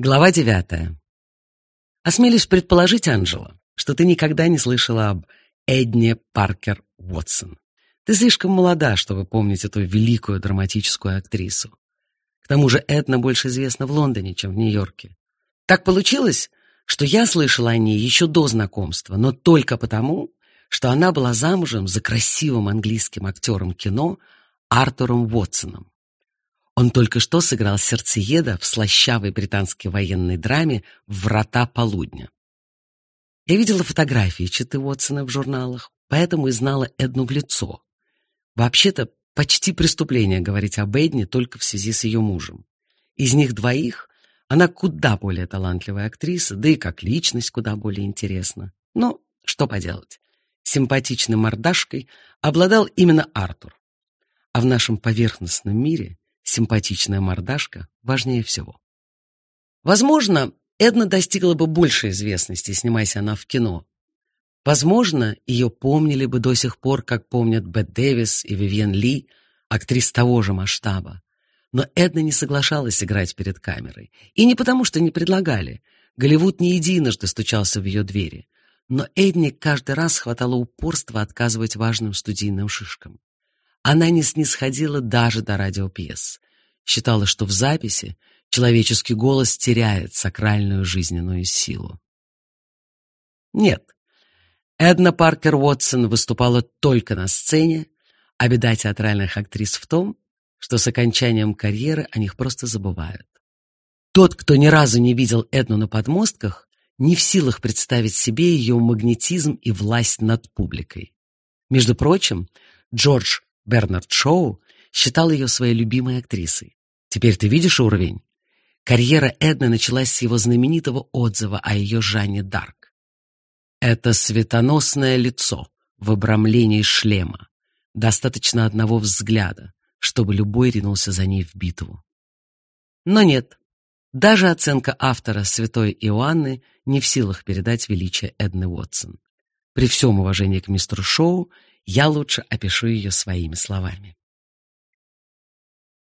Глава девятая. Осмелюсь предположить, Анжела, что ты никогда не слышала об Эдне Паркер Уотсон. Ты слишком молода, чтобы помнить эту великую драматическую актрису. К тому же Эдна больше известна в Лондоне, чем в Нью-Йорке. Так получилось, что я слышала о ней еще до знакомства, но только потому, что она была замужем за красивым английским актером кино Артуром Уотсоном. Он только что сыграл сердцееда в слащавой британской военной драме «Врата полудня». Я видела фотографии Читы Уотсона в журналах, поэтому и знала Эдну в лицо. Вообще-то, почти преступление говорить об Эдне только в связи с ее мужем. Из них двоих она куда более талантливая актриса, да и как личность куда более интересна. Но что поделать, симпатичной мордашкой обладал именно Артур. А в нашем поверхностном мире симпатичная мордашка важнее всего. Возможно, Эдна достигла бы большей известности, снимаясь она в кино. Возможно, ее помнили бы до сих пор, как помнят Бет Дэвис и Вивьен Ли, актрис того же масштаба. Но Эдна не соглашалась играть перед камерой. И не потому, что не предлагали. Голливуд не единожды стучался в ее двери. Но Эдне каждый раз хватало упорства отказывать важным студийным шишкам. Она не снисходила даже до радиопьес. Считала, что в записи человеческий голос теряет сакральную жизненную силу. Нет, Эдна Паркер Уотсон выступала только на сцене, а беда театральных актрис в том, что с окончанием карьеры о них просто забывают. Тот, кто ни разу не видел Эдну на подмостках, не в силах представить себе ее магнетизм и власть над публикой. Между прочим, Джордж Бернард Шоу считал ее своей любимой актрисой. Теперь ты видишь уровень? Карьера Эдны началась с его знаменитого отзыва о ее Жанне Дарк. Это светоносное лицо в обрамлении шлема. Достаточно одного взгляда, чтобы любой ринулся за ней в битву. Но нет, даже оценка автора святой Иоанны не в силах передать величие Эдны Уотсон. При всем уважении к мистеру Шоу я лучше опишу ее своими словами.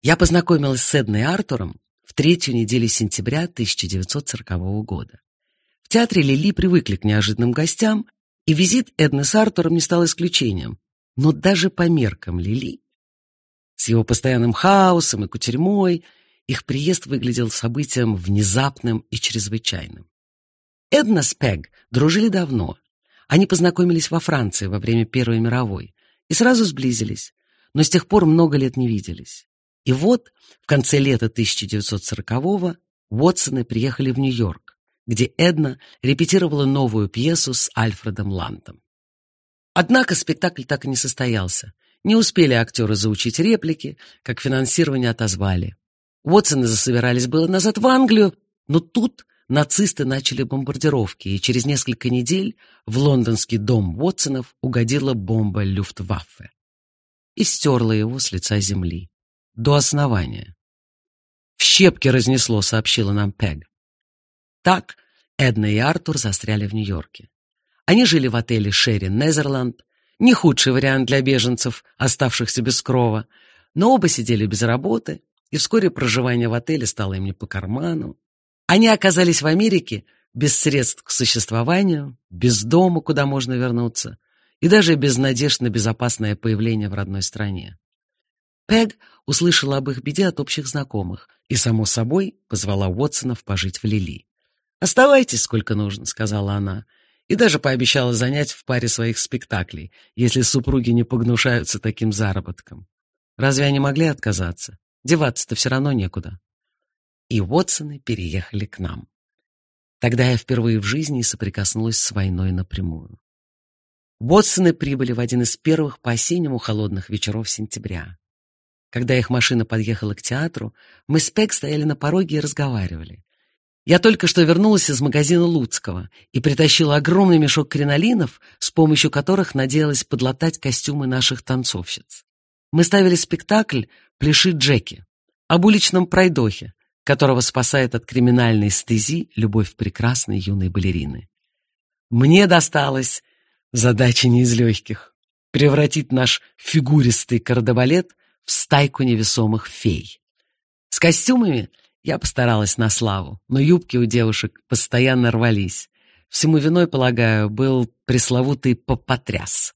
Я познакомилась с Эдной Артуром в третью неделю сентября 1940 года. В театре Лили привыкли к неожиданным гостям, и визит Эдны с Артуром не стал исключением. Но даже по меркам Лили, с его постоянным хаосом и кутерьмой, их приезд выглядел событием внезапным и чрезвычайным. Эдна с Пег дружили давно, они познакомились во Франции во время Первой мировой и сразу сблизились, но с тех пор много лет не виделись. И вот в конце лета 1940-го Уотсоны приехали в Нью-Йорк, где Эдна репетировала новую пьесу с Альфредом Лантом. Однако спектакль так и не состоялся. Не успели актеры заучить реплики, как финансирование отозвали. Уотсоны засобирались было назад в Англию, но тут нацисты начали бомбардировки, и через несколько недель в лондонский дом Уотсонов угодила бомба Люфтваффе и стерла его с лица земли до основания. В щепки разнесло, сообщила нам Пег. Так Эдна и Артур застряли в Нью-Йорке. Они жили в отеле Шерри Незерланд, не худший вариант для беженцев, оставшихся без крова, но оба сидели без работы, и вскоре проживание в отеле стало им не по карману. Они оказались в Америке без средств к существованию, без дома, куда можно вернуться, и даже без надежд на безопасное появление в родной стране. Пег услышала об их беде от общих знакомых и, само собой, позвала Уотсонов пожить в Лили. «Оставайтесь сколько нужно», — сказала она, и даже пообещала занять в паре своих спектаклей, если супруги не погнушаются таким заработком. Разве они могли отказаться? Деваться-то все равно некуда и Уотсоны переехали к нам. Тогда я впервые в жизни соприкоснулась с войной напрямую. Уотсоны прибыли в один из первых по-осеннему холодных вечеров сентября. Когда их машина подъехала к театру, мы с Пег стояли на пороге и разговаривали. Я только что вернулась из магазина Луцкого и притащила огромный мешок кринолинов, с помощью которых надеялась подлатать костюмы наших танцовщиц. Мы ставили спектакль «Пляши Джеки» об уличном пройдохе, которого спасает от криминальной стези любовь прекрасной юной балерины. Мне досталась задача не из легких — превратить наш фигуристый кардебалет в стайку невесомых фей. С костюмами Я постаралась на славу, но юбки у девушек постоянно рвались. Всему виной, полагаю, был пресловутый попотряс.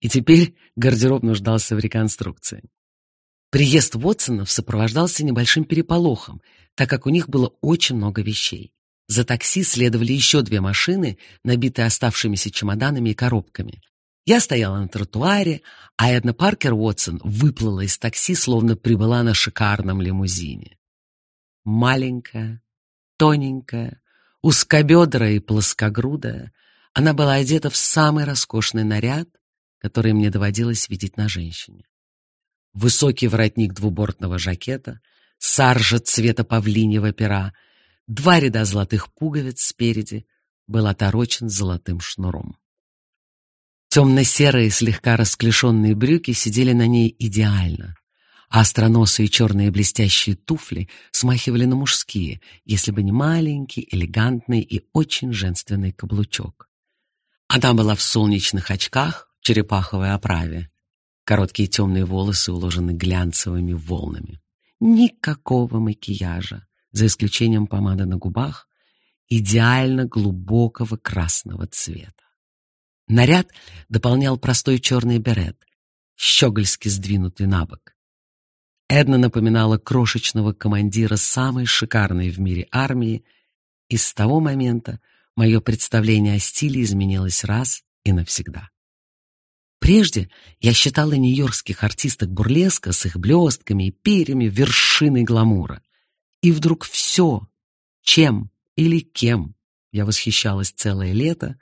И теперь гардероб нуждался в реконструкции. Приезд Уотсонов сопровождался небольшим переполохом, так как у них было очень много вещей. За такси следовали еще две машины, набитые оставшимися чемоданами и коробками. Я стояла на тротуаре, а Эдна Паркер Уотсон выплыла из такси, словно прибыла на шикарном лимузине. Маленькая, тоненькая, узкобедрая и плоскогрудая, она была одета в самый роскошный наряд, который мне доводилось видеть на женщине. Высокий воротник двубортного жакета, саржа цвета павлиньего пера, два ряда золотых пуговиц спереди был оторочен золотым шнуром. Темно-серые, слегка расклешенные брюки сидели на ней идеально, а остроносые черные блестящие туфли смахивали на мужские, если бы не маленький, элегантный и очень женственный каблучок. Она была в солнечных очках, в черепаховой оправе. Короткие темные волосы уложены глянцевыми волнами. Никакого макияжа, за исключением помады на губах, идеально глубокого красного цвета. Наряд дополнял простой черный берет, щегольски сдвинутый на бок. Эдна напоминала крошечного командира самой шикарной в мире армии, и с того момента мое представление о стиле изменилось раз и навсегда. Прежде я считала нью-йоркских артисток бурлеска с их блестками и перьями вершиной гламура. И вдруг все, чем или кем я восхищалась целое лето,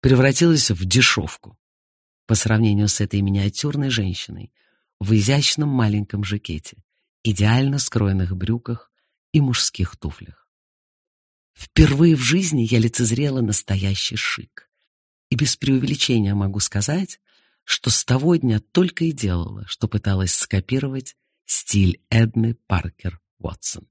превратилась в дешевку по сравнению с этой миниатюрной женщиной в изящном маленьком жакете, идеально скроенных брюках и мужских туфлях. Впервые в жизни я лицезрела настоящий шик. И без преувеличения могу сказать, что с того дня только и делала, что пыталась скопировать стиль Эдны Паркер Уотсон.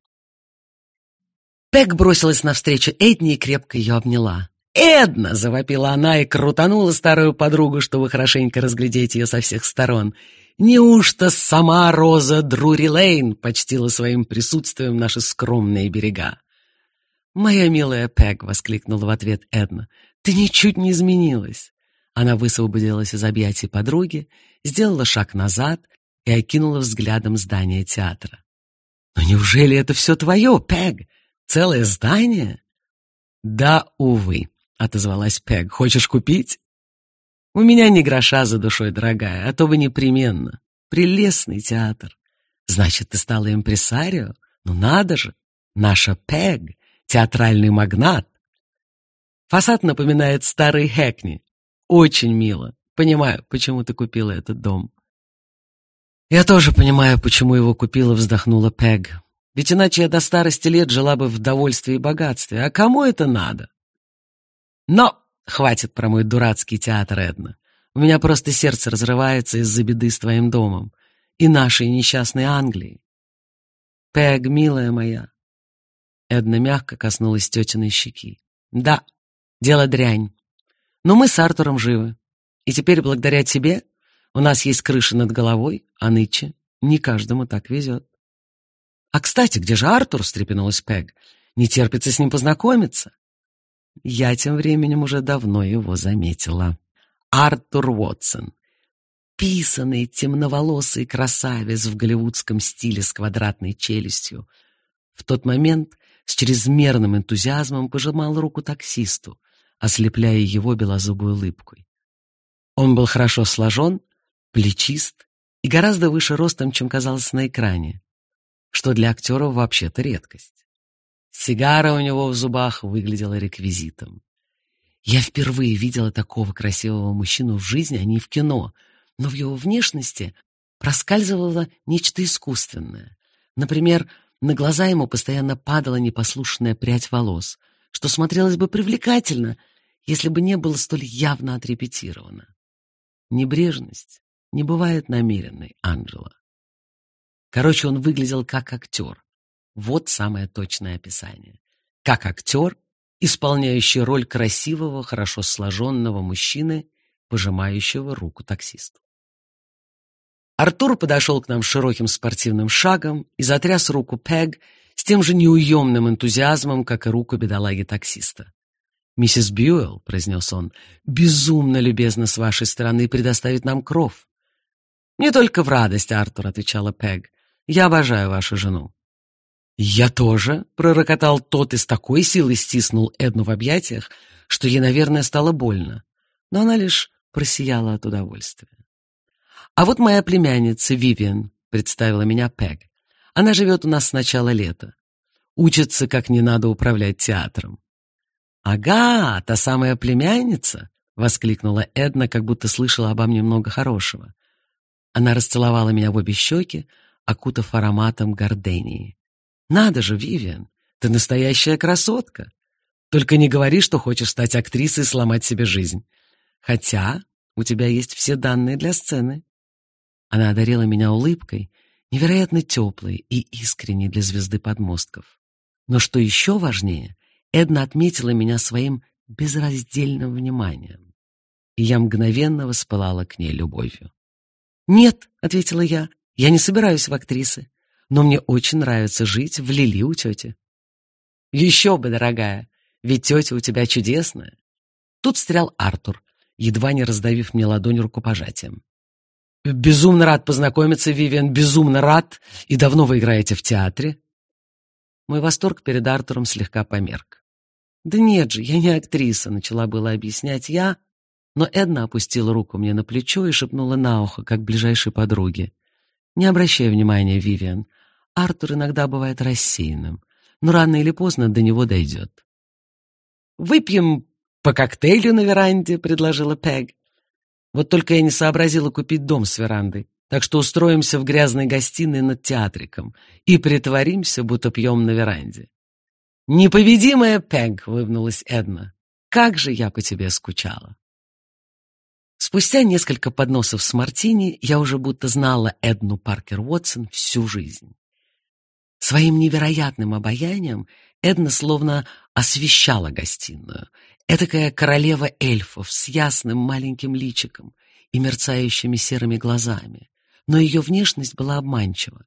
Пэг бросилась навстречу Эдни и крепко ее обняла. «Эдна!» — завопила она и крутанула старую подругу, чтобы хорошенько разглядеть ее со всех сторон. «Неужто сама Роза Друри Лейн почтила своим присутствием наши скромные берега?» «Моя милая Пэг!» — воскликнула в ответ Эдна. «Ты ничуть не изменилась!» Она высвободилась из объятий подруги, сделала шаг назад и окинула взглядом здание театра. «Но неужели это все твое, Пэг? Целое здание?» «Да, увы», — отозвалась Пег. «Хочешь купить?» «У меня не гроша за душой, дорогая, а то бы непременно. Прелестный театр. Значит, ты стала импресарио? Ну надо же! Наша Пег, театральный магнат. Фасад напоминает старый Хэкни. Очень мило. Понимаю, почему ты купила этот дом. Я тоже понимаю, почему его купила, вздохнула Пег. Ведь иначе я до старости лет жила бы в довольстве и богатстве. А кому это надо? Но хватит про мой дурацкий театр, Эдна. У меня просто сердце разрывается из-за беды с твоим домом и нашей несчастной Англии. Пэг, милая моя. Эдна мягко коснулась тетиной щеки. Да, дело дрянь. Но мы с Артуром живы. И теперь, благодаря тебе, у нас есть крыша над головой, а нынче не каждому так везет. А, кстати, где же Артур? встрепенулась Пэг. Не терпится с ним познакомиться. Я тем временем уже давно его заметила. Артур Уотсон. Писанный темноволосый красавец в голливудском стиле с квадратной челюстью. В тот момент с чрезмерным энтузиазмом пожимал руку таксисту, ослепляя его белозубой улыбкой. Он был хорошо сложен, плечист и гораздо выше ростом, чем казалось на экране, что для актера вообще-то редкость. Сигара у него в зубах выглядела реквизитом. Я впервые видела такого красивого мужчину в жизни, а не в кино, но в его внешности проскальзывало нечто искусственное. Например, на глаза ему постоянно падала непослушная прядь волос, что смотрелось бы привлекательно, если бы не было столь явно отрепетировано. Небрежность не бывает намеренной, Анджела. Короче, он выглядел как актер, вот самое точное описание. Как актер, исполняющий роль красивого, хорошо сложенного мужчины, пожимающего руку таксисту. Артур подошел к нам широким спортивным шагом и затряс руку Пег, с тем же неуемным энтузиазмом, как и руку бедолаги-таксиста. «Миссис Бьюэлл», — произнес он, — «безумно любезно с вашей стороны предоставить нам кров». «Не только в радость, Артур», — отвечала Пэг. «Я обожаю вашу жену». «Я тоже», — пророкотал тот и с такой силой стиснул Эдну в объятиях, что ей, наверное, стало больно. Но она лишь просияла от удовольствия. «А вот моя племянница Вивиан», — представила меня Пэг. «Она живет у нас с начала лета. Учится, как не надо управлять театром». «Ага, та самая племянница!» — воскликнула Эдна, как будто слышала обо мне много хорошего. Она расцеловала меня в обе щеки, окутав ароматом гордении. «Надо же, Вивиан, ты настоящая красотка! Только не говори, что хочешь стать актрисой и сломать себе жизнь. Хотя у тебя есть все данные для сцены. Она одарила меня улыбкой, невероятно теплой и искренней для звезды подмостков. Но что еще важнее, Эдна отметила меня своим безраздельным вниманием, и я мгновенно воспылала к ней любовью. «Нет», — ответила я, — «я не собираюсь в актрисы, но мне очень нравится жить в Лили у тети». «Еще бы, дорогая, ведь тетя у тебя чудесная». Тут встрял Артур, едва не раздавив мне ладонь рукопожатием. Безумно рад познакомиться, Вивиан, безумно рад. И давно вы играете в театре? Мой восторг перед Артуром слегка померк. Да нет же, я не актриса, начала было объяснять я, но Эдна опустила руку мне на плечо и шепнула на ухо, как ближайшей подруге. Не обращай внимания, Вивиан. Артур иногда бывает рассеянным, но рано или поздно до него дойдет. «Выпьем по коктейлю на веранде», — предложила Пэг. Вот только я не сообразила купить дом с верандой. Так что устроимся в грязной гостиной над театриком и притворимся, будто пьем на веранде. «Неповедимая Пэг!» — вывнулась Эдна. «Как же я по тебе скучала!» Спустя несколько подносов с мартини я уже будто знала Эдну Паркер Уотсон всю жизнь. Своим невероятным обаянием Эдна словно освещала гостиную, Этакая королева эльфов с ясным маленьким личиком и мерцающими серыми глазами. Но ее внешность была обманчива.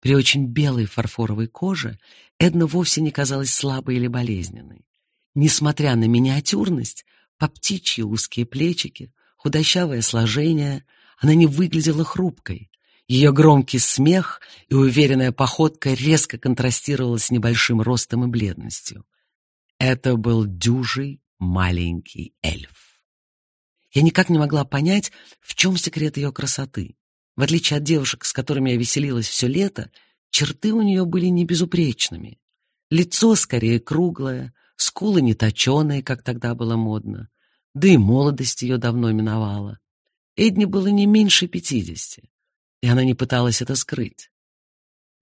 При очень белой фарфоровой коже Эдна вовсе не казалась слабой или болезненной. Несмотря на миниатюрность, по птичьи узкие плечики, худощавое сложение, она не выглядела хрупкой. Ее громкий смех и уверенная походка резко контрастировала с небольшим ростом и бледностью. Это был дюжий маленький эльф. Я никак не могла понять, в чем секрет ее красоты. В отличие от девушек, с которыми я веселилась все лето, черты у нее были не безупречными. Лицо скорее круглое, скулы не точеные, как тогда было модно. Да и молодость ее давно миновала. Эдни было не меньше пятидесяти, и она не пыталась это скрыть.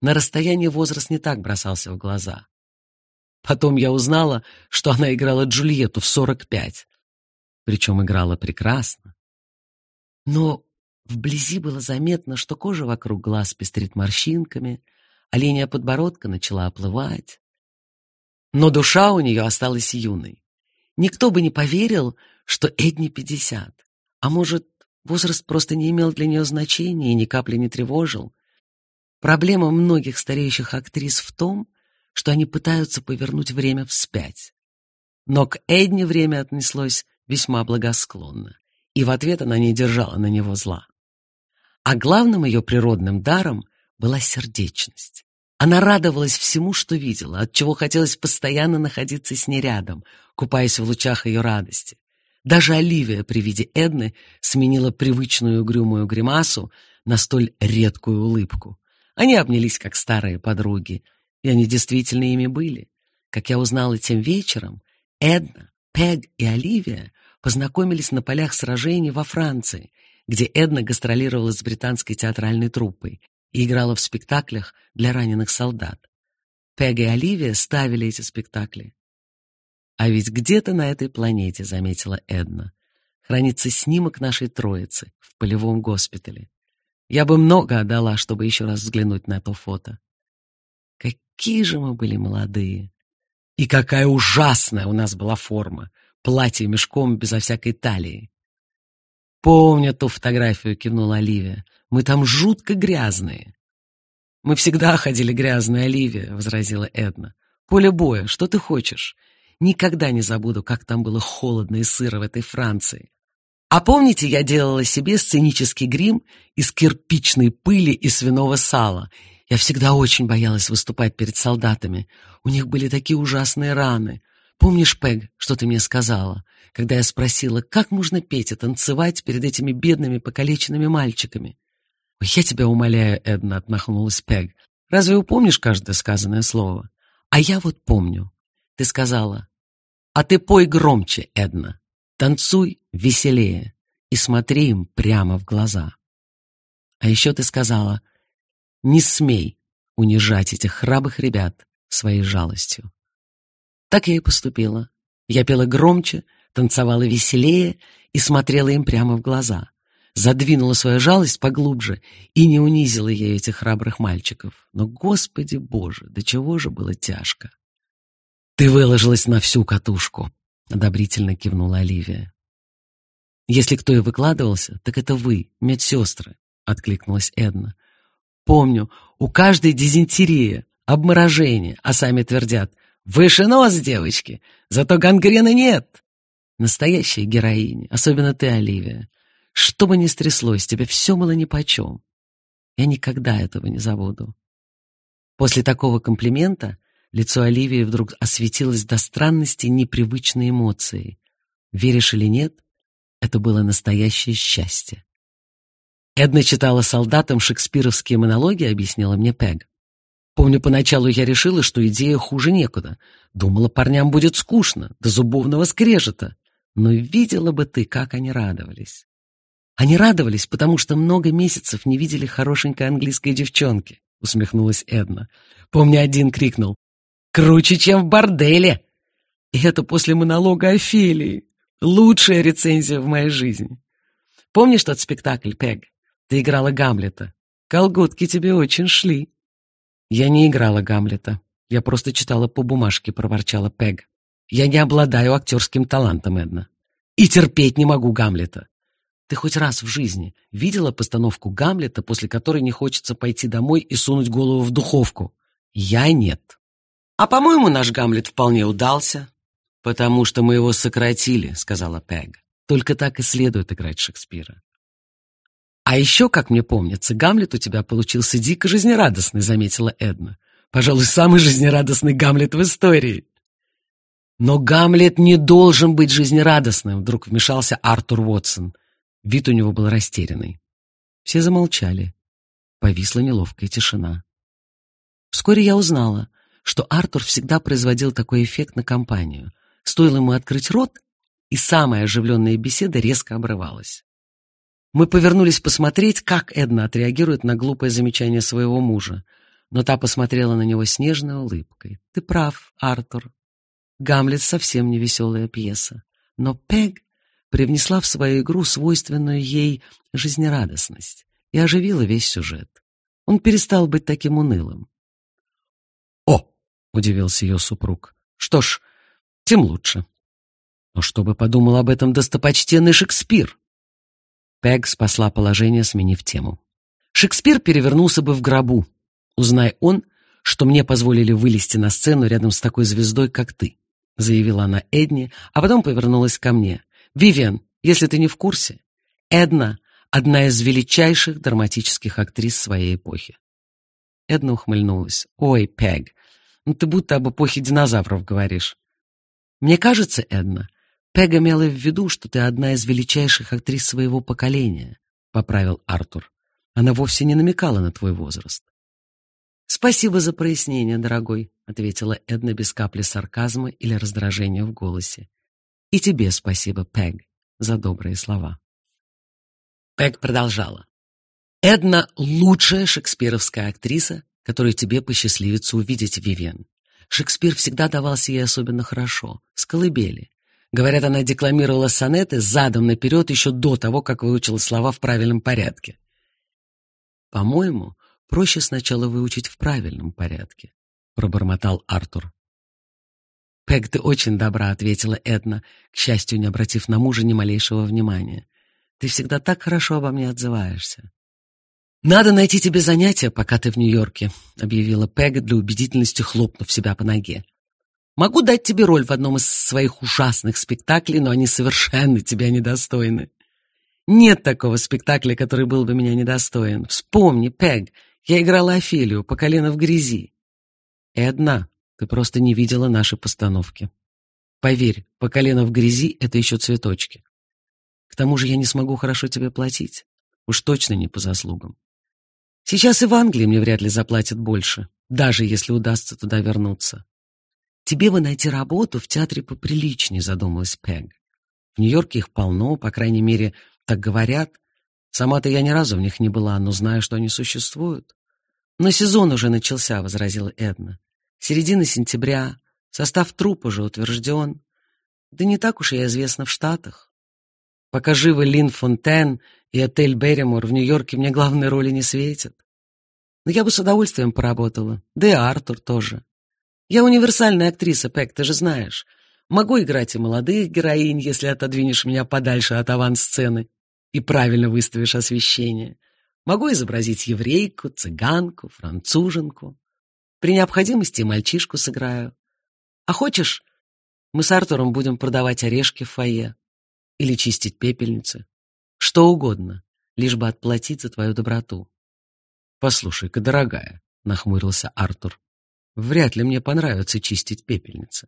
На расстоянии возраст не так бросался в глаза. Потом я узнала, что она играла Джульетту в 45. Причем играла прекрасно. Но вблизи было заметно, что кожа вокруг глаз пестрит морщинками, а линия подбородка начала оплывать. Но душа у нее осталась юной. Никто бы не поверил, что Эдни 50. А может, возраст просто не имел для нее значения и ни капли не тревожил. Проблема многих стареющих актрис в том, что они пытаются повернуть время вспять. Но к Эдне время отнеслось весьма благосклонно, и в ответ она не держала на него зла. А главным ее природным даром была сердечность. Она радовалась всему, что видела, от чего хотелось постоянно находиться с ней рядом, купаясь в лучах ее радости. Даже Оливия при виде Эдны сменила привычную угрюмую гримасу на столь редкую улыбку. Они обнялись, как старые подруги, и они действительно ими были. Как я узнала тем вечером, Эдна, Пег и Оливия познакомились на полях сражений во Франции, где Эдна гастролировала с британской театральной труппой и играла в спектаклях для раненых солдат. Пег и Оливия ставили эти спектакли. А ведь где-то на этой планете, заметила Эдна, хранится снимок нашей троицы в полевом госпитале. Я бы много отдала, чтобы еще раз взглянуть на то фото. Какие же мы были молодые! И какая ужасная у нас была форма! Платье мешком безо всякой талии. «Помню ту фотографию», — кивнула Оливия. «Мы там жутко грязные». Мы всегда ходили грязные, Оливия», — возразила Эдна. «Поле боя, что ты хочешь? Никогда не забуду, как там было холодно и сыро в этой Франции. А помните, я делала себе сценический грим из кирпичной пыли и свиного сала? Я всегда очень боялась выступать перед солдатами. У них были такие ужасные раны. Помнишь, Пэг, что ты мне сказала, когда я спросила, как можно петь и танцевать перед этими бедными покалеченными мальчиками? «Ой, я тебя умоляю, Эдна», — отмахнулась Пэг. «Разве упомнишь каждое сказанное слово?» «А я вот помню. Ты сказала, а ты пой громче, Эдна. Танцуй веселее и смотри им прямо в глаза. А еще ты сказала, не смей унижать этих храбрых ребят своей жалостью. Так я и поступила. Я пела громче, танцевала веселее и смотрела им прямо в глаза. Задвинула свою жалость поглубже и не унизила ей этих храбрых мальчиков. Но, Господи Боже, до чего же было тяжко. «Ты выложилась на всю катушку», — одобрительно кивнула Оливия. «Если кто и выкладывался, так это вы, медсестры», — откликнулась Эдна. «Помню, у каждой дизентерия, обморожение, а сами твердят, выше нос, девочки, зато гангрены нет». Настоящая героиня, особенно ты, Оливия. Что бы ни стряслось, тебе все было нипочем. Я никогда этого не забуду. После такого комплимента Лицо Оливии вдруг осветилось до странности непривычной эмоцией. Веришь или нет, это было настоящее счастье. Эдна читала солдатам шекспировские монологи, объяснила мне Пег. Помню, поначалу я решила, что идея хуже некуда. Думала, парням будет скучно, до зубовного скрежета. Но видела бы ты, как они радовались. Они радовались, потому что много месяцев не видели хорошенькой английской девчонки, усмехнулась Эдна. Помню, один крикнул Круче, чем в борделе. И это после монолога Офелии. Лучшая рецензия в моей жизни. Помнишь тот спектакль, Пег? Ты играла Гамлета. Колготки тебе очень шли. Я не играла Гамлета. Я просто читала по бумажке, проворчала Пег. Я не обладаю актерским талантом, Эдна. И терпеть не могу Гамлета. Ты хоть раз в жизни видела постановку Гамлета, после которой не хочется пойти домой и сунуть голову в духовку? Я нет. «А, по-моему, наш Гамлет вполне удался». «Потому что мы его сократили», — сказала Пэг. «Только так и следует играть Шекспира». «А еще, как мне помнится, Гамлет у тебя получился дико жизнерадостный», — заметила Эдна. «Пожалуй, самый жизнерадостный Гамлет в истории». «Но Гамлет не должен быть жизнерадостным», — вдруг вмешался Артур Уотсон. Вид у него был растерянный. Все замолчали. Повисла неловкая тишина. Вскоре я узнала, что Артур всегда производил такой эффект на компанию. Стоило ему открыть рот, и самая оживленная беседа резко обрывалась. Мы повернулись посмотреть, как Эдна отреагирует на глупое замечание своего мужа, но та посмотрела на него с нежной улыбкой. «Ты прав, Артур. Гамлет совсем не веселая пьеса. Но Пег привнесла в свою игру свойственную ей жизнерадостность и оживила весь сюжет. Он перестал быть таким унылым. — удивился ее супруг. «Что ж, тем лучше. Но что бы подумал об этом достопочтенный Шекспир?» Пэг спасла положение, сменив тему. «Шекспир перевернулся бы в гробу. Узнай он, что мне позволили вылезти на сцену рядом с такой звездой, как ты», заявила она Эдне, а потом повернулась ко мне. «Вивиан, если ты не в курсе, Эдна — одна из величайших драматических актрис своей эпохи». Эдна ухмыльнулась. «Ой, Пэг, ну, ты будто об эпохе динозавров говоришь. Мне кажется, Эдна, Пег имела в виду, что ты одна из величайших актрис своего поколения, — поправил Артур. Она вовсе не намекала на твой возраст. «Спасибо за прояснение, дорогой», — ответила Эдна без капли сарказма или раздражения в голосе. «И тебе спасибо, Пег, за добрые слова». Пег продолжала. «Эдна — лучшая шекспировская актриса, которую тебе посчастливится увидеть, Вивен. Шекспир всегда давался ей особенно хорошо, с колыбели. Говорят, она декламировала сонеты задом наперед еще до того, как выучила слова в правильном порядке. «По-моему, проще сначала выучить в правильном порядке», — пробормотал Артур. «Пэг, ты очень добра», — ответила Эдна, к счастью, не обратив на мужа ни малейшего внимания. «Ты всегда так хорошо обо мне отзываешься». «Надо найти тебе занятие, пока ты в Нью-Йорке», — объявила Пег для убедительности, хлопнув себя по ноге. «Могу дать тебе роль в одном из своих ужасных спектаклей, но они совершенно тебя недостойны. Нет такого спектакля, который был бы меня недостоин. Вспомни, Пег, я играла Офелию по колено в грязи. Эдна, ты просто не видела наши постановки. Поверь, по колено в грязи — это еще цветочки. К тому же я не смогу хорошо тебе платить. Уж точно не по заслугам. Сейчас и в Англии мне вряд ли заплатят больше, даже если удастся туда вернуться. Тебе бы найти работу в театре поприличнее, задумалась Пег. В Нью-Йорке их полно, по крайней мере, так говорят. Сама-то я ни разу в них не была, но знаю, что они существуют. Но сезон уже начался, возразила Эдна. Середина сентября, состав труп уже утвержден. Да не так уж и известно в Штатах. Пока живы Лин Фонтен и отель Берримор в Нью-Йорке мне главной роли не светят. Но я бы с удовольствием поработала. Да и Артур тоже. Я универсальная актриса, Пэк, ты же знаешь. Могу играть и молодых героинь, если отодвинешь меня подальше от авансцены и правильно выставишь освещение. Могу изобразить еврейку, цыганку, француженку. При необходимости мальчишку сыграю. А хочешь, мы с Артуром будем продавать орешки в фойе или чистить пепельницы. Что угодно, лишь бы отплатить за твою доброту. Послушай-ка, дорогая, нахмурился Артур. Вряд ли мне понравится чистить пепельницы.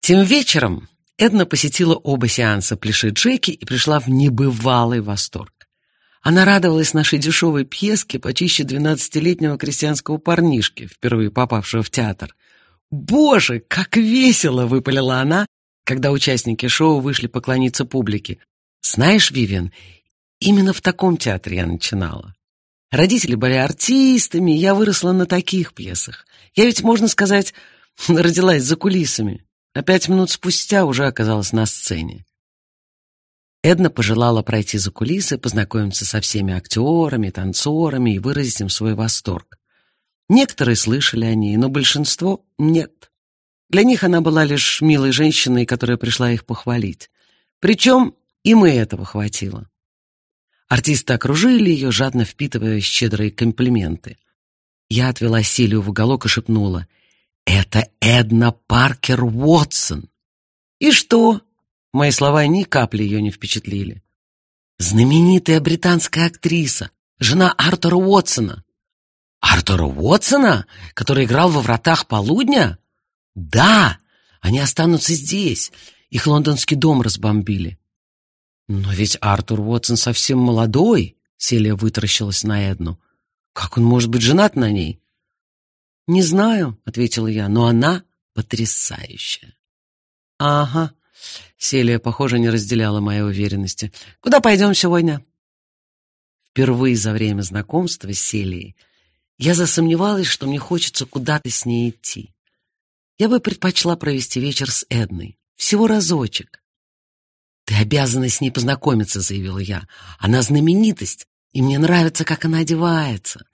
Тем вечером Эдна посетила оба сеанса «Пляши Джеки» и пришла в небывалый восторг. Она радовалась нашей дешевой пьеске почище двенадцатилетнего крестьянского парнишки, впервые попавшего в театр. «Боже, как весело!» — выпалила она, когда участники шоу вышли поклониться публике. «Знаешь, Вивиан, именно в таком театре я начинала. Родители были артистами, я выросла на таких пьесах. Я ведь, можно сказать, родилась за кулисами, а пять минут спустя уже оказалась на сцене. Эдна пожелала пройти за кулисы, познакомиться со всеми актерами, танцорами и выразить им свой восторг. Некоторые слышали о ней, но большинство — нет. Для них она была лишь милой женщиной, которая пришла их похвалить. Причем им и этого хватило. Артисты окружили ее, жадно впитывая щедрые комплименты. Я отвела Силию в уголок и шепнула. «Это Эдна Паркер Уотсон!» «И что?» Мои слова ни капли ее не впечатлили. Знаменитая британская актриса, жена Артура Уотсона. Артура Уотсона, который играл во «Вратах полудня»? Да, они останутся здесь. Их лондонский дом разбомбили. Но ведь Артур Уотсон совсем молодой, Селия вытаращилась на Эдну. Как он может быть женат на ней? Не знаю, ответила я, но она потрясающая. Ага, Селия, похоже, не разделяла моей уверенности. «Куда пойдем сегодня?» Впервые за время знакомства с Селией я засомневалась, что мне хочется куда-то с ней идти. Я бы предпочла провести вечер с Эдной. Всего разочек. «Ты обязана с ней познакомиться», — заявила я. «Она знаменитость, и мне нравится, как она одевается».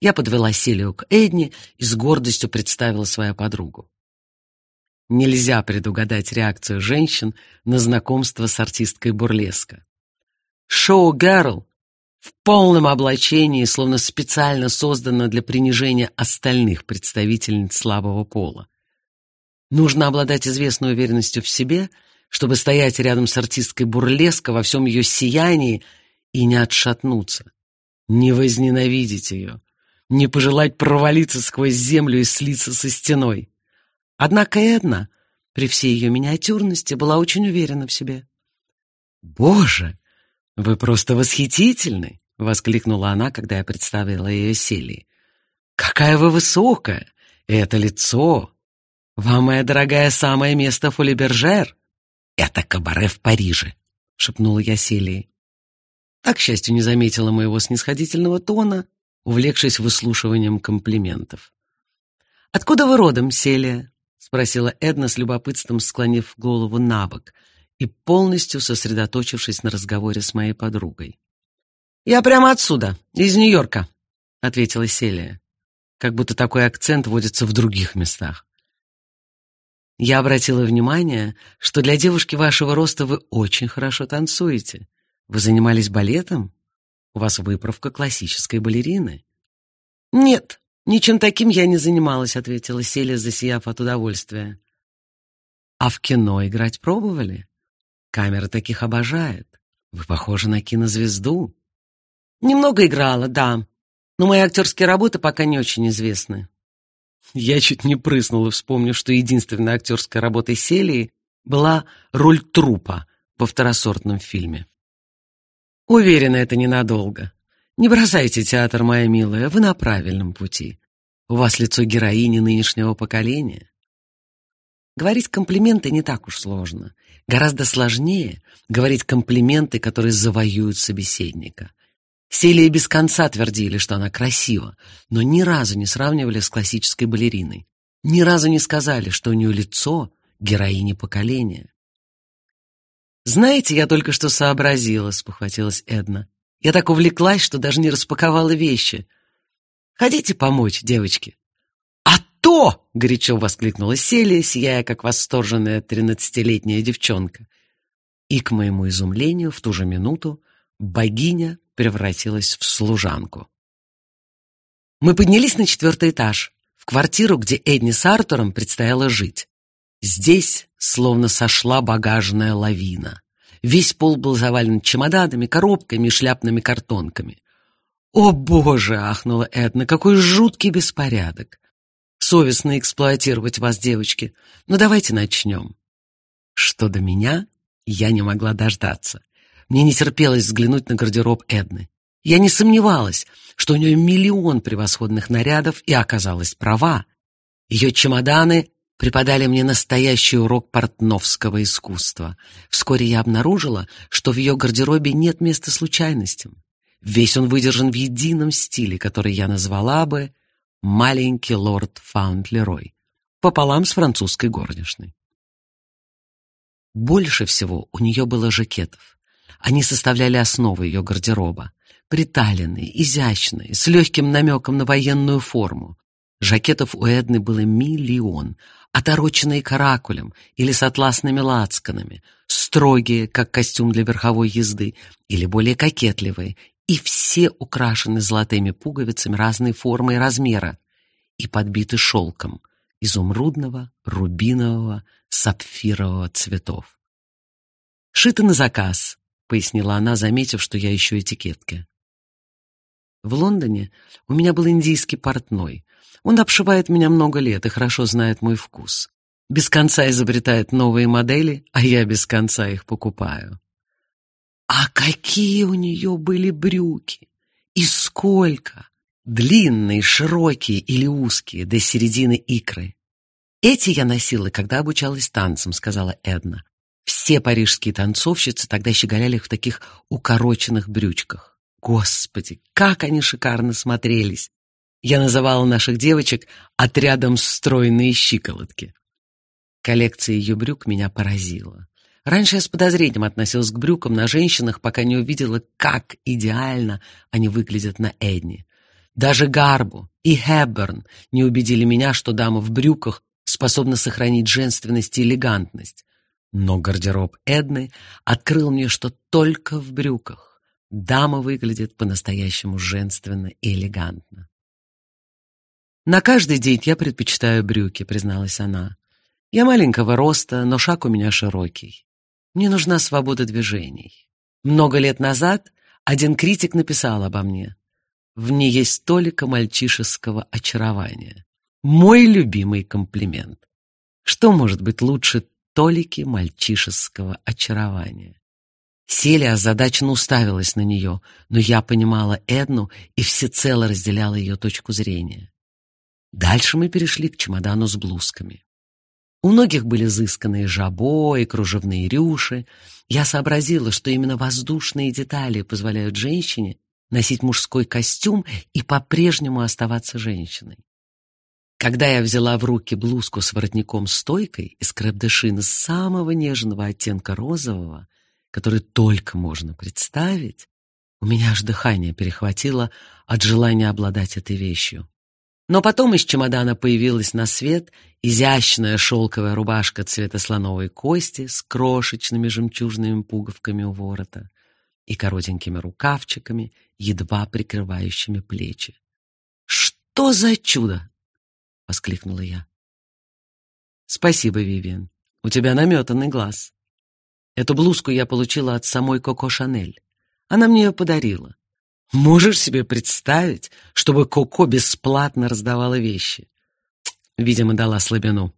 Я подвела Селию к Эдне и с гордостью представила свою подругу. Нельзя предугадать реакцию женщин на знакомство с артисткой бурлеска. Шоу «Гэрл» в полном облачении, словно специально создано для принижения остальных представительниц слабого пола. Нужно обладать известной уверенностью в себе, чтобы стоять рядом с артисткой бурлеска во всем ее сиянии и не отшатнуться, не возненавидеть ее, не пожелать провалиться сквозь землю и слиться со стеной. Однако Эдна, при всей ее миниатюрности, была очень уверена в себе. «Боже, вы просто восхитительны!» — воскликнула она, когда я представила ее Селии. «Какая вы высокая! Это лицо! Вам, моя дорогая, самое место Фолибержер!» «Это кабаре в Париже!» — шепнула я Селии. Так, к счастью, не заметила моего снисходительного тона, увлекшись выслушиванием комплиментов. «Откуда вы родом, Селия?» спросила Эдна с любопытством, склонив голову на бок и полностью сосредоточившись на разговоре с моей подругой. «Я прямо отсюда, из Нью-Йорка», — ответила Селия, как будто такой акцент водится в других местах. «Я обратила внимание, что для девушки вашего роста вы очень хорошо танцуете. Вы занимались балетом? У вас выправка классической балерины. Нет, ничем таким я не занималась, ответила Селия, засияв от удовольствия. А в кино играть пробовали? Камера таких обожает. Вы похожи на кинозвезду. Немного играла, да, но мои актерские работы пока не очень известны. Я чуть не прыснула, вспомнив, что единственной актерской работой Селии была роль трупа во второсортном фильме. Уверена, это ненадолго. Не бросайте театр, моя милая, вы на правильном пути. У вас лицо героини нынешнего поколения. Говорить комплименты не так уж сложно. Гораздо сложнее говорить комплименты, которые завоюют собеседника. Селия без конца твердили, что она красива, но ни разу не сравнивали с классической балериной. Ни разу не сказали, что у нее лицо героини поколения. «Знаете, я только что сообразила», — спохватилась Эдна. «Я так увлеклась, что даже не распаковала вещи. Хотите помочь, девочки?» «А то!» — горячо воскликнула Селия, сияя, как восторженная тринадцатилетняя девчонка. И, к моему изумлению, в ту же минуту богиня превратилась в служанку. Мы поднялись на четвертый этаж, в квартиру, где Эдни с Артуром предстояло жить. Здесь словно сошла багажная лавина. Весь пол был завален чемоданами, коробками и шляпными картонками. «О, Боже!» — ахнула Эдна. «Какой жуткий беспорядок! Совестно эксплуатировать вас, девочки. Но ну, давайте начнем». Что до меня, я не могла дождаться. Мне не терпелось взглянуть на гардероб Эдны. Я не сомневалась, что у нее миллион превосходных нарядов, и оказалась права. Ее чемоданы преподали мне настоящий урок портновского искусства. Вскоре я обнаружила, что в ее гардеробе нет места случайностям. Весь он выдержан в едином стиле, который я назвала бы «маленький лорд Фаунтлерой», пополам с французской горничной. Больше всего у нее было жакетов. Они составляли основу ее гардероба. Приталенные, изящные, с легким намеком на военную форму. Жакетов у Эдны было миллион, отороченные каракулем или с атласными лацканами, строгие, как костюм для верховой езды, или более кокетливые, и все украшены золотыми пуговицами разной формы и размера, и подбиты шелком изумрудного, рубинового, сапфирового цветов. «Шиты на заказ», — пояснила она, заметив, что я ищу этикетки. В Лондоне у меня был индийский портной, он обшивает меня много лет и хорошо знает мой вкус. Без конца изобретает новые модели, а я без конца их покупаю. А какие у нее были брюки! И сколько! Длинные, широкие или узкие, до середины икры. Эти я носила, когда обучалась танцам, сказала Эдна. Все парижские танцовщицы тогда щеголяли в таких укороченных брючках. Господи, как они шикарно смотрелись! Я называла наших девочек отрядом стройные щиколотки. Коллекция ее брюк меня поразила. Раньше я с подозрением относилась к брюкам на женщинах, пока не увидела, как идеально они выглядят на Эдни. Даже Гарбу и Хэбберн не убедили меня, что дама в брюках способна сохранить женственность и элегантность. Но гардероб Эдны открыл мне, что только в брюках дама выглядит по-настоящему женственно и элегантно. «На каждый день я предпочитаю брюки», — призналась она. «Я маленького роста, но шаг у меня широкий. Мне нужна свобода движений. Много лет назад один критик написал обо мне. В ней есть толика мальчишеского очарования. Мой любимый комплимент. Что может быть лучше толики мальчишеского очарования?» Селия озадаченно уставилась на нее, но я понимала Эдну и всецело разделяла ее точку зрения. Дальше мы перешли к чемодану с блузками. У многих были изысканные жабо и кружевные рюши. Я сообразила, что именно воздушные детали позволяют женщине носить мужской костюм и по-прежнему оставаться женщиной. Когда я взяла в руки блузку с воротником-стойкой из креп-де-шина самого нежного оттенка розового, который только можно представить, у меня аж дыхание перехватило от желания обладать этой вещью. Но потом из чемодана появилась на свет изящная шелковая рубашка цвета слоновой кости с крошечными жемчужными пуговками у ворота. и коротенькими рукавчиками, едва прикрывающими плечи. «Что за чудо!» — воскликнула я. «Спасибо, Вивиан. У тебя наметанный глаз. Эту блузку я получила от самой Коко Шанель. Она мне ее подарила. Можешь себе представить, чтобы Коко бесплатно раздавала вещи? Видимо, дала слабину.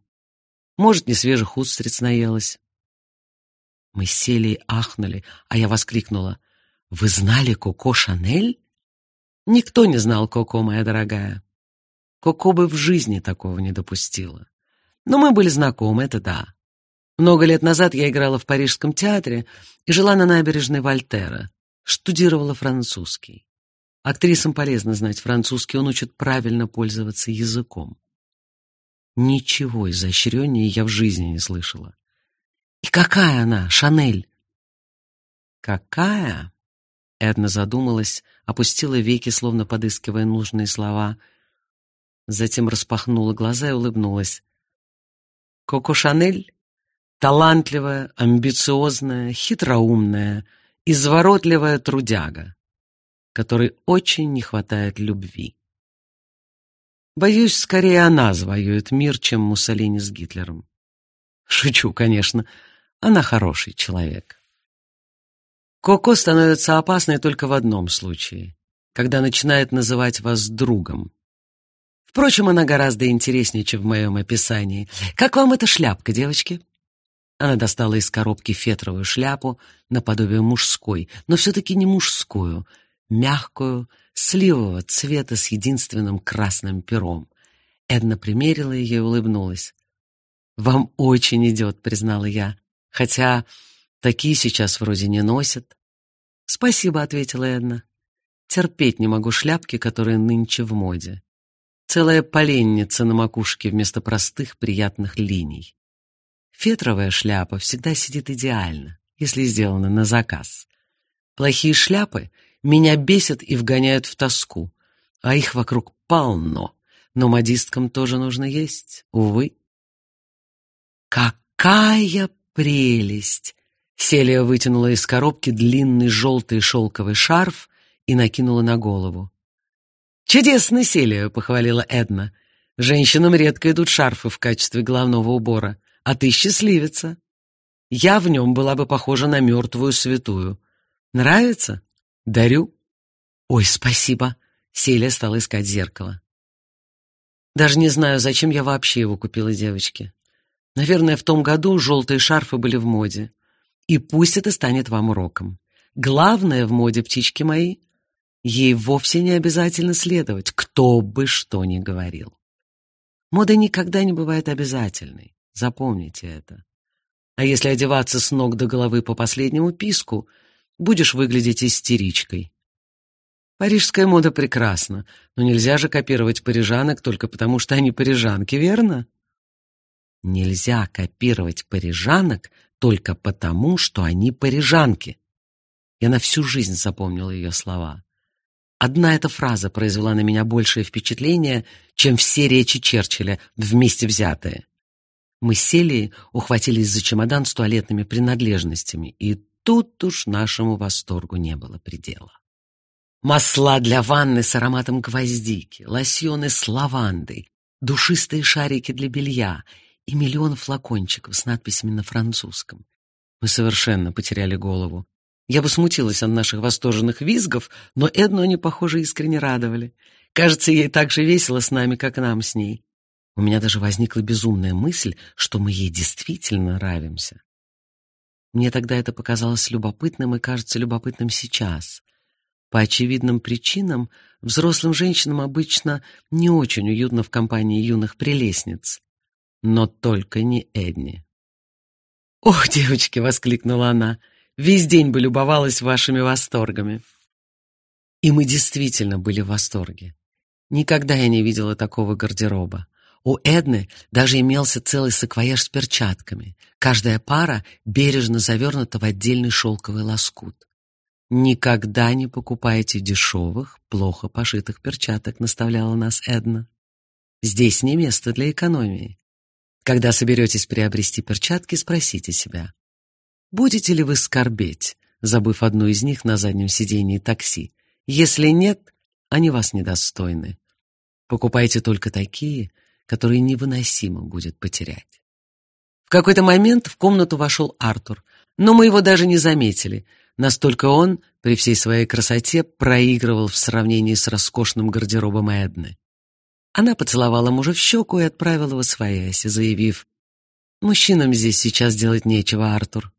Может, не свежих устриц наелась. Мы сели и ахнули, а я воскликнула. «Вы знали Коко Шанель?» «Никто не знал Коко, моя дорогая. Коко бы в жизни такого не допустила. Но мы были знакомы, это да. Много лет назад я играла в Парижском театре и жила на набережной Вольтера. Штудировала французский. Актрисам полезно знать французский, он учит правильно пользоваться языком. Ничего изощреннее я в жизни не слышала. И какая она, Шанель? Какая? Эдна задумалась, опустила веки, словно подыскивая нужные слова. Затем распахнула глаза и улыбнулась. Коко Шанель — талантливая, амбициозная, хитроумная, изворотливая трудяга, которой очень не хватает любви. Боюсь, скорее она завоюет мир, чем Муссолини с Гитлером. Шучу, конечно. Она хороший человек. Коко становится опасной только в одном случае, когда начинает называть вас другом. Впрочем, она гораздо интереснее, чем в моем описании. Как вам эта шляпка, девочки? Она достала из коробки фетровую шляпу, наподобие мужской, но все-таки не мужскую, мягкую, сливового цвета с единственным красным пером. Эдна примерила ее и улыбнулась. «Вам очень идет», — признала я, «хотя такие сейчас вроде не носят». «Спасибо», — ответила Эдна. «Терпеть не могу шляпки, которые нынче в моде. Целая поленница на макушке вместо простых приятных линий. Фетровая шляпа всегда сидит идеально, если сделана на заказ. Плохие шляпы меня бесят и вгоняют в тоску, а их вокруг полно. Но модисткам тоже нужно есть, увы. Какая прелесть! Селия вытянула из коробки длинный желтый шелковый шарф и накинула на голову. «Чудесно, Селия!» — похвалила Эдна. «Женщинам редко идут шарфы в качестве головного убора, а ты счастливица. Я в нем была бы похожа на мертвую святую. Нравится?» Дарю. Ой, спасибо. Селия стала искать зеркало. Даже не знаю, зачем я вообще его купила девочке. Наверное, в том году желтые шарфы были в моде. И пусть это станет вам уроком. Главное в моде, птички мои, ей вовсе не обязательно следовать, кто бы что ни говорил. Мода никогда не бывает обязательной. Запомните это. А если одеваться с ног до головы по последнему писку — будешь выглядеть истеричкой. Парижская мода прекрасна, но нельзя же копировать парижанок только потому, что они парижанки, верно? Нельзя копировать парижанок только потому, что они парижанки. Я на всю жизнь запомнила ее слова. Одна эта фраза произвела на меня большее впечатление, чем все речи Черчилля вместе взятые. Мы сели, ухватились за чемодан с туалетными принадлежностями, и тут уж нашему восторгу не было предела. Масла для ванны с ароматом гвоздики, лосьоны с лавандой, душистые шарики для белья и миллион флакончиков с надписями на французском. Мы совершенно потеряли голову. Я бы смутилась от наших восторженных визгов, но Эдну они, похоже, искренне радовали. Кажется, ей так же весело с нами, как нам с ней. У меня даже возникла безумная мысль, что мы ей действительно нравимся. Мне тогда это показалось любопытным и кажется любопытным сейчас. По очевидным причинам взрослым женщинам обычно не очень уютно в компании юных прелестниц. Но только не Эдни. «Ох, девочки!» — воскликнула она. «Весь день бы любовалась вашими восторгами». И мы действительно были в восторге. Никогда я не видела такого гардероба. У Эдны даже имелся целый саквояж с перчатками. Каждая пара бережно завернута в отдельный шелковый лоскут. «Никогда не покупайте дешевых, плохо пошитых перчаток», — наставляла нас Эдна. «Здесь не место для экономии. Когда соберетесь приобрести перчатки, спросите себя, будете ли вы скорбеть забыв одну из них на заднем сидении такси. «Если нет, они вас недостойны. Покупайте только такие, которые невыносимо будет потерять». В какой-то момент в комнату вошел Артур, но мы его даже не заметили. Настолько он, при всей своей красоте, проигрывал в сравнении с роскошным гардеробом Эдны. Она поцеловала мужа в щеку и отправила его своясь, заявив, «Мужчинам здесь сейчас делать нечего, Артур.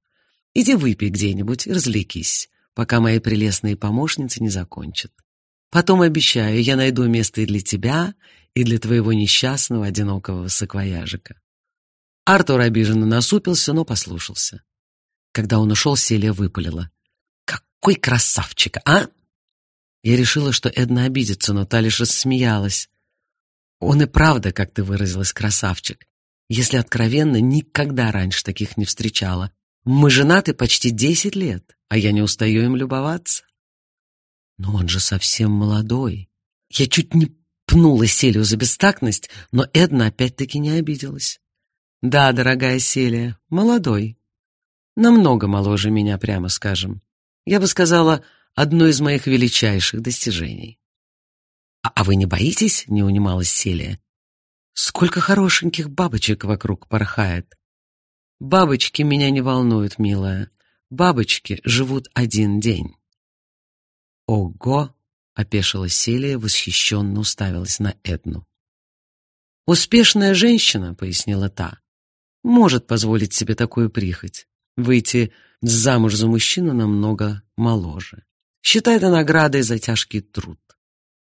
Иди выпей где-нибудь развлекись, пока мои прелестные помощницы не закончат. Потом, обещаю, я найду место и для тебя, и для твоего несчастного, одинокого саквояжика». Артур обиженно насупился, но послушался. Когда он ушел, Селия выпалила. «Какой красавчик, а?» Я решила, что Эдна обидится, но та лишь рассмеялась. Он и правда, как ты выразилась, красавчик. Если откровенно, никогда раньше таких не встречала. Мы женаты почти десять лет, а я не устаю им любоваться. Но он же совсем молодой. Я чуть не пнула Селию за бестактность, но Эдна опять-таки не обиделась. Да, дорогая Селия, молодой. Намного моложе меня, прямо скажем. Я бы сказала, одно из моих величайших достижений. «А, а вы не боитесь?» — не унималась Селия. «Сколько хорошеньких бабочек вокруг порхает!» «Бабочки меня не волнуют, милая. Бабочки живут один день». «Ого!» — опешила Селия, восхищенно уставилась на Эдну. «Успешная женщина», — пояснила та, — «может позволить себе такую прихоть, выйти замуж за мужчину намного моложе. Считай это наградой за тяжкий труд.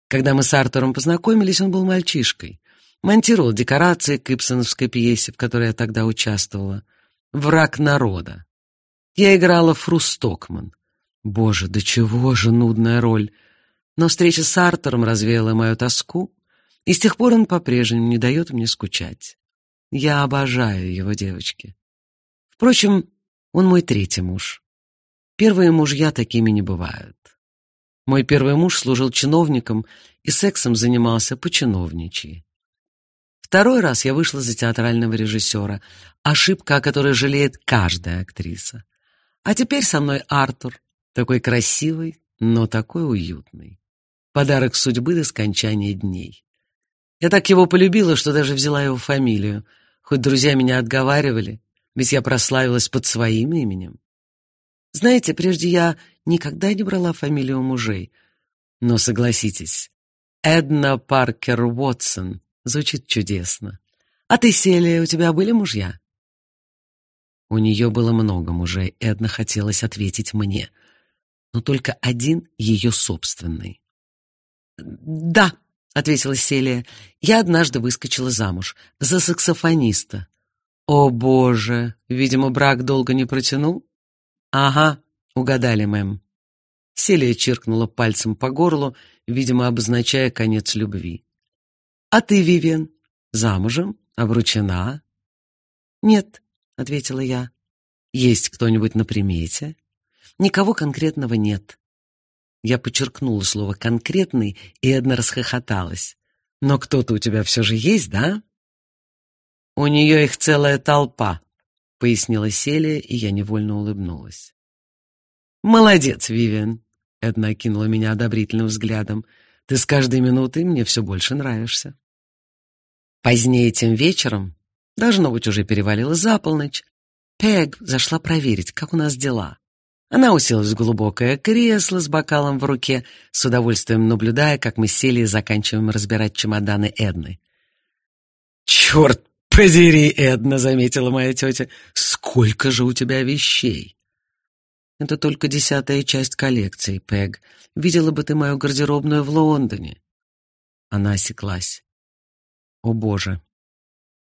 Когда мы с Артуром познакомились, он был мальчишкой. Монтировал декорации к ипсоновской пьесе, в которой я тогда участвовала. «Враг народа». Я играла Фру Стокман. Боже, до чего же нудная роль. Но встреча с Артуром развеяла мою тоску, и с тех пор он по-прежнему не дает мне скучать. Я обожаю его девочки. Впрочем, он мой третий муж. Первые мужья такими не бывают. Мой первый муж служил чиновником и сексом занимался по-чиновничьи. Второй раз я вышла за театрального режиссера. Ошибка, о которой жалеет каждая актриса. А теперь со мной Артур, такой красивый, но такой уютный. Подарок судьбы до скончания дней. Я так его полюбила, что даже взяла его фамилию, хоть друзья меня отговаривали, ведь я прославилась под своим именем. Знаете, прежде я никогда не брала фамилию мужей. Но согласитесь, Эдна Паркер Уотсон звучит чудесно. А ты, Селия, у тебя были мужья? У нее было много мужей, Эдна хотелось ответить мне, но только один ее собственный. «Да», — ответила Селия, — «я однажды выскочила замуж за саксофониста». «О, боже! Видимо, брак долго не протянул?» «Ага, угадали, мэм». Селия чиркнула пальцем по горлу, видимо, обозначая конец любви. «А ты, Вивиан, замужем? Обручена?» «Нет», — ответила я. «Есть кто-нибудь на примете?» «Никого конкретного нет». Я подчеркнула слово «конкретный», и Эдна расхохоталась. «Но кто-то у тебя все же есть, да?» «У нее их целая толпа», — пояснила Селия, и я невольно улыбнулась. «Молодец, Вивиан», — Эдна окинула меня одобрительным взглядом. «Ты с каждой минутой мне все больше нравишься». Позднее тем вечером, должно быть, уже перевалило за полночь, Пег зашла проверить, как у нас дела. Она уселась в глубокое кресло с бокалом в руке, с удовольствием наблюдая, как мы сели и заканчиваем разбирать чемоданы Эдны. «Черт «Подери, Эдна», — заметила моя тетя, — «сколько же у тебя вещей?» «Это только десятая часть коллекции, Пэг. Видела бы ты мою гардеробную в Лондоне». Она осеклась. «О, Боже!»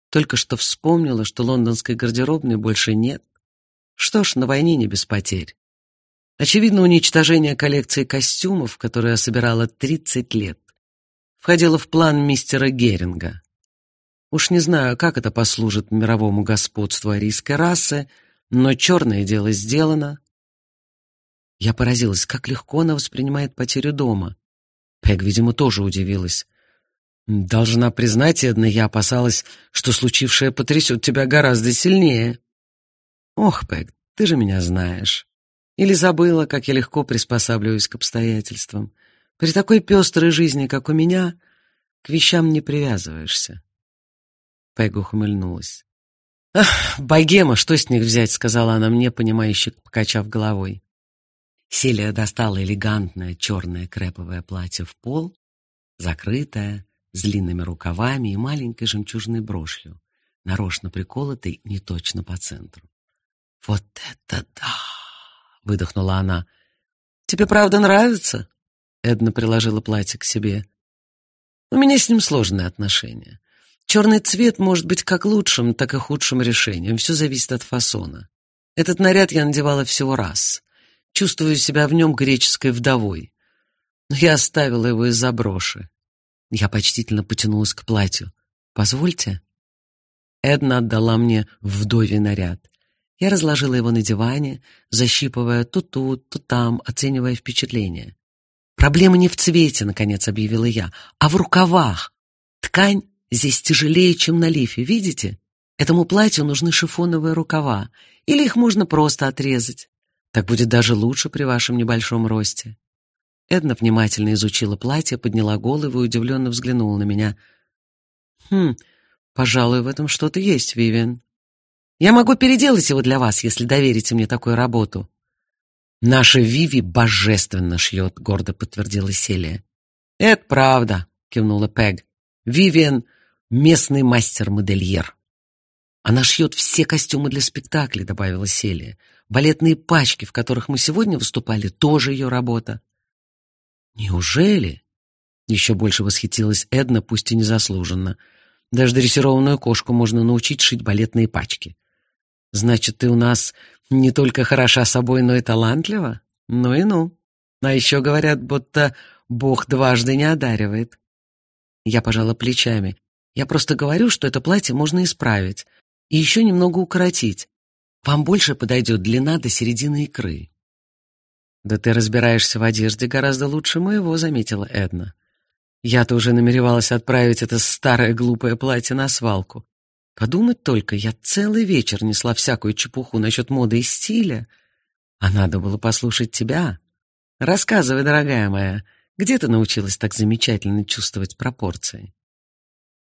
Только что вспомнила, что лондонской гардеробной больше нет. Что ж, на войне не без потерь. Очевидно, уничтожение коллекции костюмов, которую я собирала 30 лет, входило в план мистера Геринга. Уж не знаю, как это послужит мировому господству арийской расы, но черное дело сделано. Я поразилась, как легко она воспринимает потерю дома. Пэг, видимо, тоже удивилась. Должна признать, Эдна, я опасалась, что случившее потрясет тебя гораздо сильнее. Ох, Пэг, ты же меня знаешь. Или забыла, как я легко приспосабливаюсь к обстоятельствам. При такой пестрой жизни, как у меня, к вещам не привязываешься. Пэг ухмыльнулась. «Ах, богема, что с них взять?» — сказала она мне, понимающе покачав головой. Селия достала элегантное черное креповое платье в пол, закрытое, с длинными рукавами и маленькой жемчужной брошью, нарочно приколотой не точно по центру. «Вот это да!» — выдохнула она. «Тебе правда нравится?» Эдна приложила платье к себе. «У меня с ним сложные отношения. Черный цвет может быть как лучшим, так и худшим решением. Все зависит от фасона. Этот наряд я надевала всего раз. Чувствую себя в нем греческой вдовой. Но я оставила его из-за броши. Я почтительно потянулась к платью. «Позвольте?» Эдна отдала мне вдовий наряд. Я разложила его на диване, защипывая то тут, то там, оценивая впечатление. «Проблема не в цвете», — наконец объявила я, — «а в рукавах. Ткань здесь тяжелее, чем на лифе, видите? Этому платью нужны шифоновые рукава, или их можно просто отрезать. Так будет даже лучше при вашем небольшом росте». Эдна внимательно изучила платье, подняла голову и удивленно взглянула на меня. «Хм, пожалуй, в этом что-то есть, Вивиан. Я могу переделать его для вас, если доверите мне такую работу». «Наша Виви божественно шьет», — гордо подтвердила Селия. «Это правда», — кивнула Пэг. «Вивиан — местный мастер-модельер». «Она шьет все костюмы для спектаклей», — добавила Селия. «Балетные пачки, в которых мы сегодня выступали, тоже ее работа». «Неужели?» — еще больше восхитилась Эдна, пусть и незаслуженно. «Даже дрессированную кошку можно научить шить балетные пачки». «Значит, ты у нас не только хороша собой, но и талантлива? Ну и ну. А еще говорят, будто Бог дважды не одаривает. Я пожала плечами. Я просто говорю, что это платье можно исправить. И еще немного укоротить. Вам больше подойдет длина до середины икры. Да ты разбираешься в одежде гораздо лучше моего, заметила Эдна. Я-то уже намеревалась отправить это старое глупое платье на свалку. Подумать только, я целый вечер несла всякую чепуху насчет моды и стиля, а надо было послушать тебя. Рассказывай, дорогая моя, где ты научилась так замечательно чувствовать пропорции?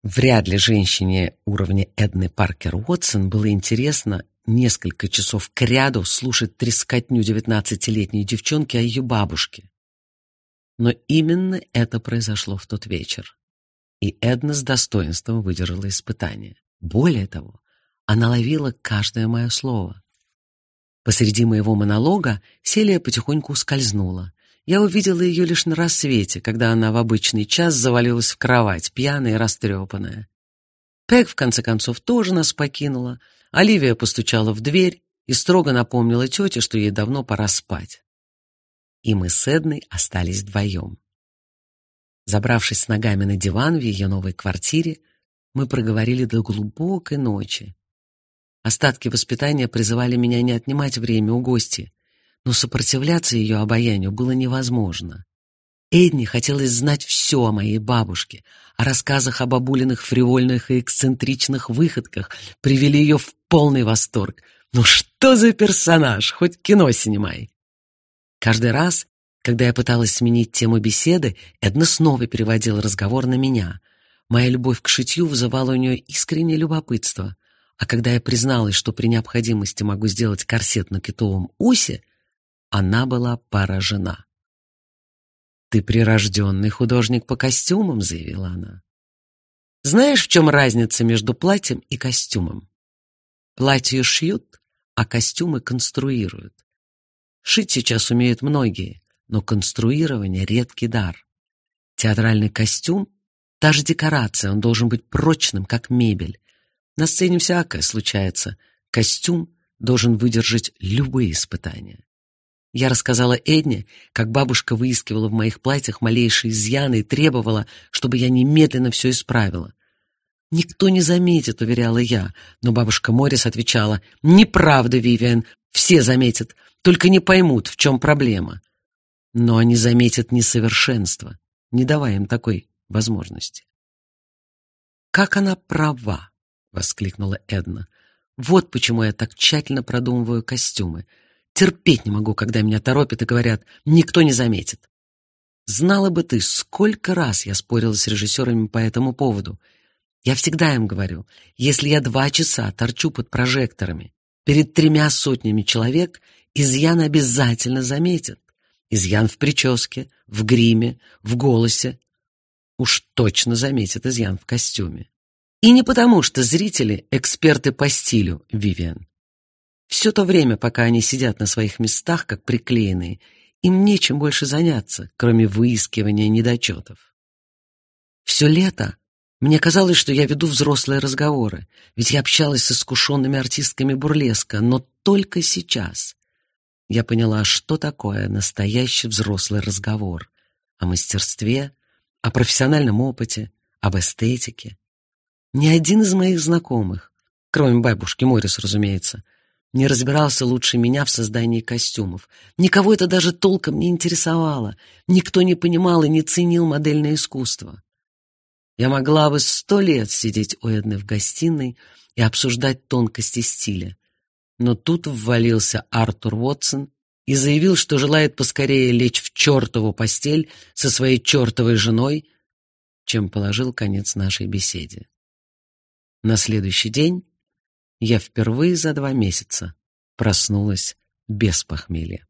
Вряд ли женщине уровня Эдны Паркер Уотсон было интересно несколько часов кряду слушать трескотню девятнадцатилетней девчонки о ее бабушке. Но именно это произошло в тот вечер. И Эдна с достоинством выдержала испытание. Более того, она ловила каждое мое слово. Посреди моего монолога Селия потихоньку ускользнула. Я увидела ее лишь на рассвете, когда она в обычный час завалилась в кровать, пьяная и растрепанная. Пэг, в конце концов, тоже нас покинула. Оливия постучала в дверь и строго напомнила тете, что ей давно пора спать. И мы с Эдной остались вдвоем. Забравшись с ногами на диван в ее новой квартире, мы проговорили до глубокой ночи. Остатки воспитания призывали меня не отнимать время у гости, но сопротивляться ее обаянию было невозможно. Эдни хотелось знать все о моей бабушке, о рассказах о бабулиных фривольных и эксцентричных выходках привели ее в полный восторг. Ну что за персонаж, хоть кино снимай. Каждый раз, когда я пыталась сменить тему беседы, Эдна снова переводила разговор на меня — Моя любовь к шитью вызывала у нее искреннее любопытство, а когда я призналась, что при необходимости могу сделать корсет на китовом усе, она была поражена. «Ты прирожденный художник по костюмам», — заявила она. «Знаешь, в чем разница между платьем и костюмом? Платье шьют, а костюмы конструируют. Шить сейчас умеют многие, но конструирование — редкий дар. Театральный костюм Та же декорация, он должен быть прочным, как мебель. На сцене всякое случается. Костюм должен выдержать любые испытания. Я рассказала Эдне, как бабушка выискивала в моих платьях малейшие изъяны и требовала, чтобы я немедленно все исправила. «Никто не заметит», — уверяла я, но бабушка Моррис отвечала, «Неправда, Вивиан, все заметят, только не поймут, в чем проблема». Но они заметят несовершенство, не давая им такой возможности. «Как она права!» — воскликнула Эдна. «Вот почему я так тщательно продумываю костюмы. Терпеть не могу, когда меня торопят и говорят «никто не заметит». Знала бы ты, сколько раз я спорила с режиссерами по этому поводу. Я всегда им говорю, если я два часа торчу под прожекторами перед тремя сотнями человек, изъян обязательно заметят. Изъян в прическе, в гриме, в голосе. Уж точно заметят изъян в костюме. И не потому, что зрители — эксперты по стилю, Вивиан. Все то время, пока они сидят на своих местах, как приклеенные, им нечем больше заняться, кроме выискивания недочетов. Все лето мне казалось, что я веду взрослые разговоры, ведь я общалась с искушенными артистками бурлеска, но только сейчас я поняла, что такое настоящий взрослый разговор о мастерстве, о профессиональном опыте, об эстетике. Ни один из моих знакомых, кроме бабушки Морис, разумеется, не разбирался лучше меня в создании костюмов. Никого это даже толком не интересовало. Никто не понимал и не ценил модельное искусство. Я могла бы сто лет сидеть у Эдны в гостиной и обсуждать тонкости стиля. Но тут ввалился Артур Уотсон и заявил, что желает поскорее лечь в чертову постель со своей чертовой женой, чем положил конец нашей беседе. На следующий день я впервые за два месяца проснулась без похмелья.